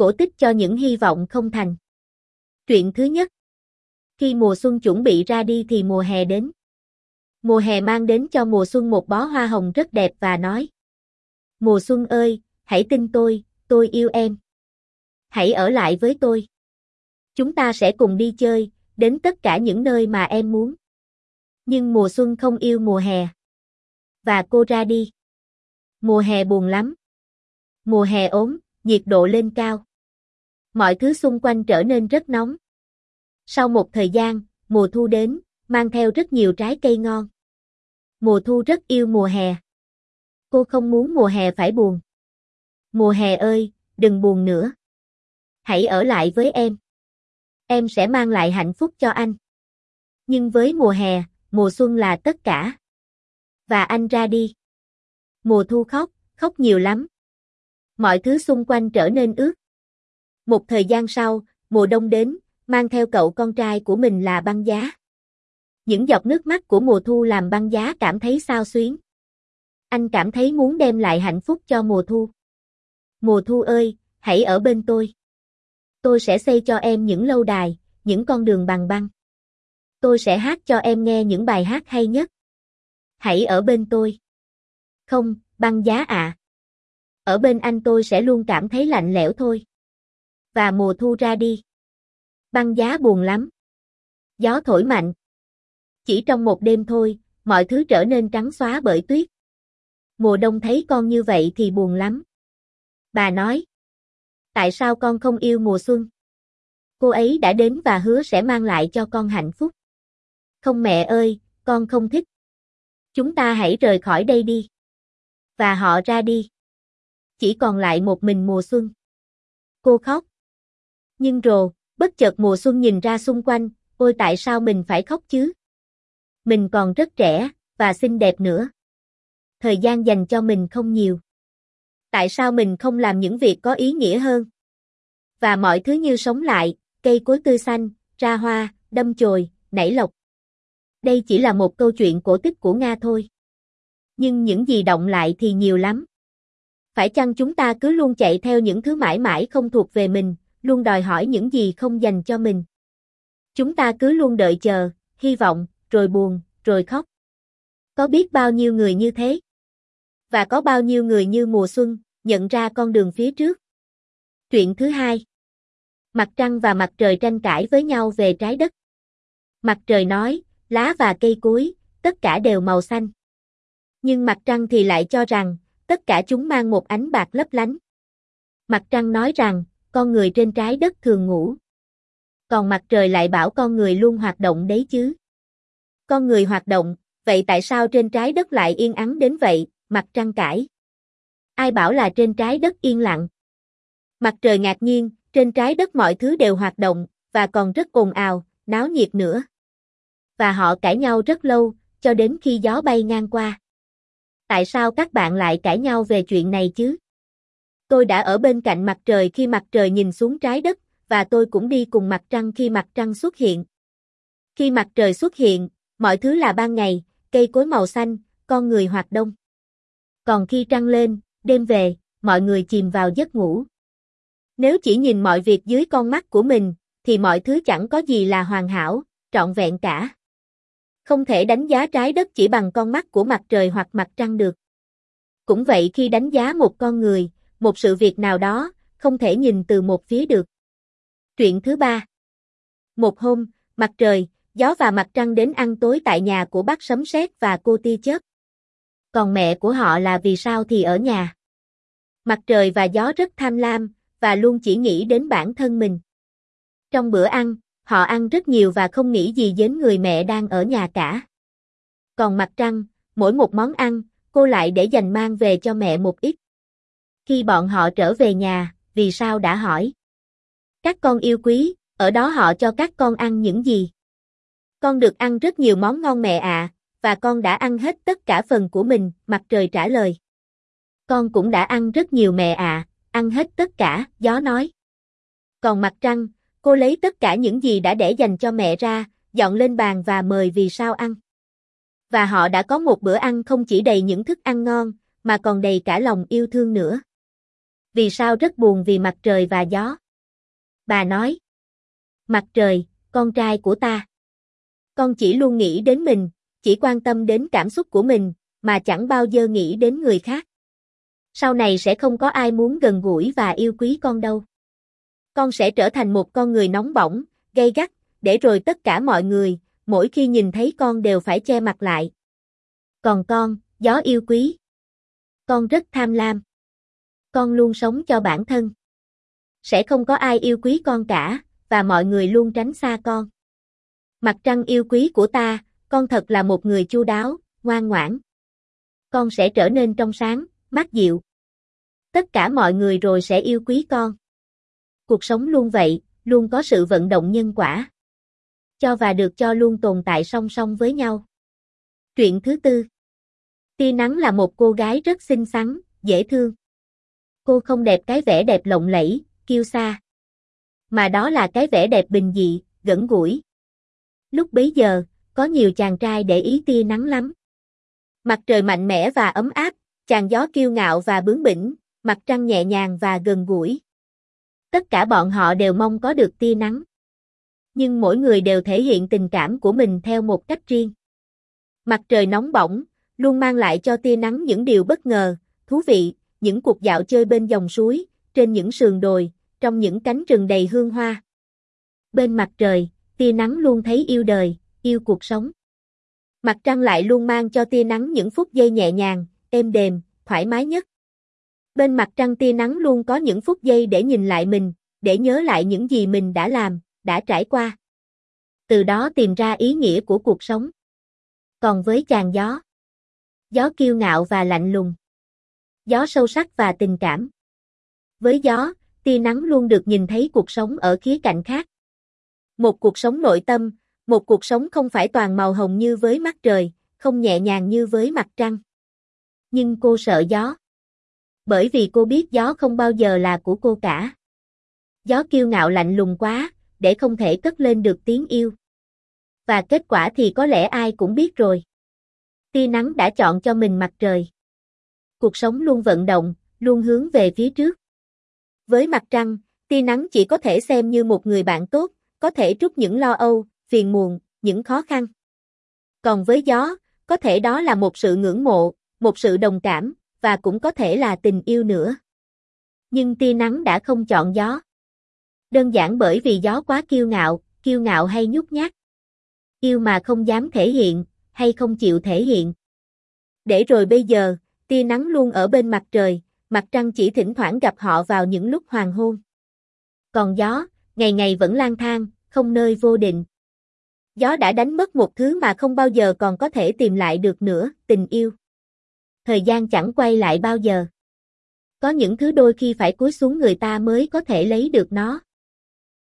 cổ tích cho những hy vọng không thành. Truyện thứ nhất. Khi mùa xuân chuẩn bị ra đi thì mùa hè đến. Mùa hè mang đến cho mùa xuân một bó hoa hồng rất đẹp và nói. Mùa xuân ơi, hãy tin tôi, tôi yêu em. Hãy ở lại với tôi. Chúng ta sẽ cùng đi chơi, đến tất cả những nơi mà em muốn. Nhưng mùa xuân không yêu mùa hè. Và cô ra đi. Mùa hè buồn lắm. Mùa hè ốm, nhiệt độ lên cao. Mọi thứ xung quanh trở nên rất nóng. Sau một thời gian, mùa thu đến, mang theo rất nhiều trái cây ngon. Mùa thu rất yêu mùa hè. Cô không muốn mùa hè phải buồn. Mùa hè ơi, đừng buồn nữa. Hãy ở lại với em. Em sẽ mang lại hạnh phúc cho anh. Nhưng với mùa hè, mùa xuân là tất cả. Và anh ra đi. Mùa thu khóc, khóc nhiều lắm. Mọi thứ xung quanh trở nên ướt. Một thời gian sau, mùa đông đến, mang theo cậu con trai của mình là băng giá. Những giọt nước mắt của mùa thu làm băng giá cảm thấy sao xuyến. Anh cảm thấy muốn đem lại hạnh phúc cho mùa thu. Mùa thu ơi, hãy ở bên tôi. Tôi sẽ xây cho em những lâu đài, những con đường bằng băng. Tôi sẽ hát cho em nghe những bài hát hay nhất. Hãy ở bên tôi. Không, băng giá ạ. Ở bên anh tôi sẽ luôn cảm thấy lạnh lẽo thôi. Và mùa thu ra đi. Băng giá buồn lắm. Gió thổi mạnh. Chỉ trong một đêm thôi, mọi thứ trở nên trắng xóa bởi tuyết. Mùa đông thấy con như vậy thì buồn lắm. Bà nói. Tại sao con không yêu mùa xuân? Cô ấy đã đến và hứa sẽ mang lại cho con hạnh phúc. Không mẹ ơi, con không thích. Chúng ta hãy rời khỏi đây đi. Và họ ra đi. Chỉ còn lại một mình mùa xuân. Cô khóc. Nhưng rồ, bất chợt mùa xuân nhìn ra xung quanh, ôi tại sao mình phải khóc chứ? Mình còn rất trẻ, và xinh đẹp nữa. Thời gian dành cho mình không nhiều. Tại sao mình không làm những việc có ý nghĩa hơn? Và mọi thứ như sống lại, cây cối tươi xanh, ra hoa, đâm chồi, nảy lộc. Đây chỉ là một câu chuyện cổ tích của Nga thôi. Nhưng những gì động lại thì nhiều lắm. Phải chăng chúng ta cứ luôn chạy theo những thứ mãi mãi không thuộc về mình, luôn đòi hỏi những gì không dành cho mình? Chúng ta cứ luôn đợi chờ, hy vọng, rồi buồn, rồi khóc. Có biết bao nhiêu người như thế? Và có bao nhiêu người như mùa xuân, nhận ra con đường phía trước? Chuyện thứ hai. Mặt trăng và mặt trời tranh cãi với nhau về trái đất. Mặt trời nói, lá và cây cối, tất cả đều màu xanh. Nhưng mặt trăng thì lại cho rằng, tất cả chúng mang một ánh bạc lấp lánh. Mặt trăng nói rằng, con người trên trái đất thường ngủ. Còn mặt trời lại bảo con người luôn hoạt động đấy chứ. Con người hoạt động, vậy tại sao trên trái đất lại yên ắng đến vậy, mặt trăng cãi. Ai bảo là trên trái đất yên lặng? Mặt trời ngạc nhiên, trên trái đất mọi thứ đều hoạt động, và còn rất ồn ào, náo nhiệt nữa. Và họ cãi nhau rất lâu, cho đến khi gió bay ngang qua. Tại sao các bạn lại cãi nhau về chuyện này chứ? Tôi đã ở bên cạnh mặt trời khi mặt trời nhìn xuống trái đất, và tôi cũng đi cùng mặt trăng khi mặt trăng xuất hiện. Khi mặt trời xuất hiện, mọi thứ là ban ngày, cây cối màu xanh, con người hoạt động Còn khi trăng lên, đêm về, mọi người chìm vào giấc ngủ. Nếu chỉ nhìn mọi việc dưới con mắt của mình, thì mọi thứ chẳng có gì là hoàn hảo, trọn vẹn cả. Không thể đánh giá trái đất chỉ bằng con mắt của mặt trời hoặc mặt trăng được. Cũng vậy khi đánh giá một con người, một sự việc nào đó, không thể nhìn từ một phía được. Truyện thứ ba Một hôm, mặt trời, gió và mặt trăng đến ăn tối tại nhà của bác Sấm Sét và cô ti Chớp. Còn mẹ của họ là vì sao thì ở nhà. Mặt trời và gió rất tham lam, và luôn chỉ nghĩ đến bản thân mình. Trong bữa ăn, họ ăn rất nhiều và không nghĩ gì đến người mẹ đang ở nhà cả. Còn mặt trăng, mỗi một món ăn, cô lại để dành mang về cho mẹ một ít. Khi bọn họ trở về nhà, vì sao đã hỏi. Các con yêu quý, ở đó họ cho các con ăn những gì? Con được ăn rất nhiều món ngon mẹ ạ, và con đã ăn hết tất cả phần của mình, mặt trời trả lời. Con cũng đã ăn rất nhiều mẹ ạ, ăn hết tất cả, gió nói. Còn mặt trăng, cô lấy tất cả những gì đã để dành cho mẹ ra, dọn lên bàn và mời vì sao ăn. Và họ đã có một bữa ăn không chỉ đầy những thức ăn ngon, mà còn đầy cả lòng yêu thương nữa. Vì sao rất buồn vì mặt trời và gió? Bà nói. Mặt trời, con trai của ta. Con chỉ luôn nghĩ đến mình, chỉ quan tâm đến cảm xúc của mình, mà chẳng bao giờ nghĩ đến người khác. Sau này sẽ không có ai muốn gần gũi và yêu quý con đâu. Con sẽ trở thành một con người nóng bỏng, gay gắt, để rồi tất cả mọi người, mỗi khi nhìn thấy con đều phải che mặt lại. Còn con, gió yêu quý. Con rất tham lam. Con luôn sống cho bản thân. Sẽ không có ai yêu quý con cả, và mọi người luôn tránh xa con. Mặt trăng yêu quý của ta, con thật là một người chu đáo, ngoan ngoãn. Con sẽ trở nên trong sáng, mát dịu. Tất cả mọi người rồi sẽ yêu quý con. Cuộc sống luôn vậy, luôn có sự vận động nhân quả. Cho và được cho luôn tồn tại song song với nhau. Truyện thứ tư Tia nắng là một cô gái rất xinh xắn, dễ thương. Cô không đẹp cái vẻ đẹp lộng lẫy, kiêu sa. Mà đó là cái vẻ đẹp bình dị, gần gũi. Lúc bấy giờ, có nhiều chàng trai để ý tia nắng lắm. Mặt trời mạnh mẽ và ấm áp, chàng gió kiêu ngạo và bướng bỉnh, mặt trăng nhẹ nhàng và gần gũi. Tất cả bọn họ đều mong có được tia nắng. Nhưng mỗi người đều thể hiện tình cảm của mình theo một cách riêng. Mặt trời nóng bỏng, luôn mang lại cho tia nắng những điều bất ngờ, thú vị, những cuộc dạo chơi bên dòng suối, trên những sườn đồi, trong những cánh rừng đầy hương hoa. Bên mặt trời, tia nắng luôn thấy yêu đời, yêu cuộc sống. Mặt trăng lại luôn mang cho tia nắng những phút giây nhẹ nhàng, êm đềm, thoải mái nhất. Bên mặt trăng tia nắng luôn có những phút giây để nhìn lại mình, để nhớ lại những gì mình đã làm, đã trải qua. Từ đó tìm ra ý nghĩa của cuộc sống. Còn với chàng gió, gió kiêu ngạo và lạnh lùng, gió sâu sắc và tình cảm. Với gió, tia nắng luôn được nhìn thấy cuộc sống ở khía cạnh khác. Một cuộc sống nội tâm, một cuộc sống không phải toàn màu hồng như với mắt trời, không nhẹ nhàng như với mặt trăng. Nhưng cô sợ gió. Bởi vì cô biết gió không bao giờ là của cô cả. Gió kiêu ngạo lạnh lùng quá, để không thể cất lên được tiếng yêu. Và kết quả thì có lẽ ai cũng biết rồi. Tia nắng đã chọn cho mình mặt trời. Cuộc sống luôn vận động, luôn hướng về phía trước. Với mặt trăng, tia nắng chỉ có thể xem như một người bạn tốt, có thể trút những lo âu, phiền muộn, những khó khăn. Còn với gió, có thể đó là một sự ngưỡng mộ, một sự đồng cảm, và cũng có thể là tình yêu nữa. Nhưng tia nắng đã không chọn gió. Đơn giản bởi vì gió quá kiêu ngạo, kiêu ngạo hay nhút nhát. Yêu mà không dám thể hiện, hay không chịu thể hiện. Để rồi bây giờ, tia nắng luôn ở bên mặt trời, mặt trăng chỉ thỉnh thoảng gặp họ vào những lúc hoàng hôn. Còn gió, ngày ngày vẫn lang thang, không nơi vô định. Gió đã đánh mất một thứ mà không bao giờ còn có thể tìm lại được nữa, tình yêu. Thời gian chẳng quay lại bao giờ. Có những thứ đôi khi phải cúi xuống người ta mới có thể lấy được nó.